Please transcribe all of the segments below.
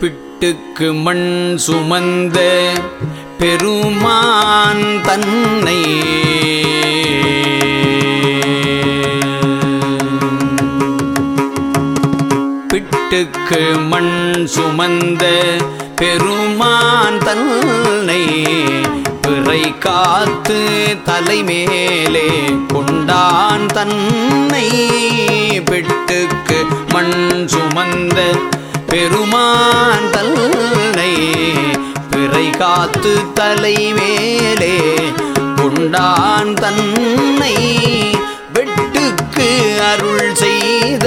பிட்டுக்கு மண் சுமந்த பெருமான் தன்னை. பிட்டுக்கு மண் சுமந்த பெருமான் தன்னை. பிறை காத்து தலைமேலே கொண்டான் தன்னை. பிட்டுக்கு மண் சுமந்த பெருமான் தல்லை பிறை காத்து தலைமேலே கொண்டான் தன்னை வெட்டுக்கு அருள் செய்த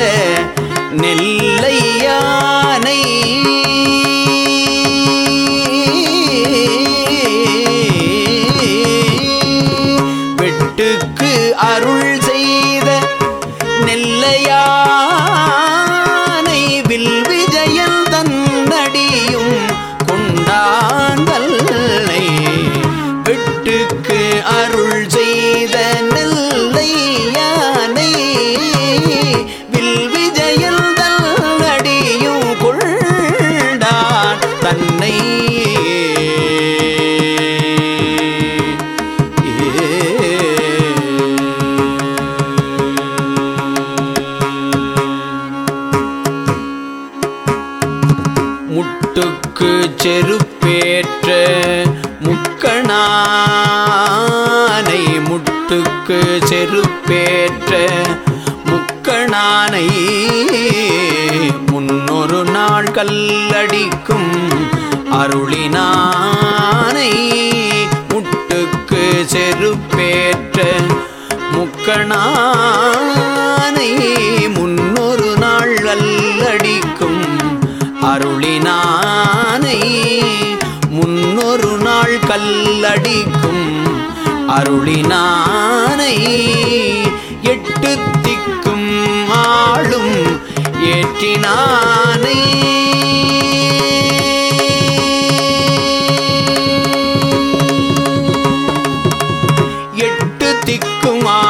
நெல்லையானை. வெட்டுக்கு அருள் செய்த நெல்லையானை முட்டுக்கு செருப்பேற்ற முக்கணானை முட்டுக்கு செருப்பேற்ற முக்கணானை முன்னொரு நாள் கல்லடிக்கும் அருளினானை அடிக்கும் அருளினானை எட்டு திக்கும் ஆளும் ஏற்றினானை. எட்டு திக்கும் ஆ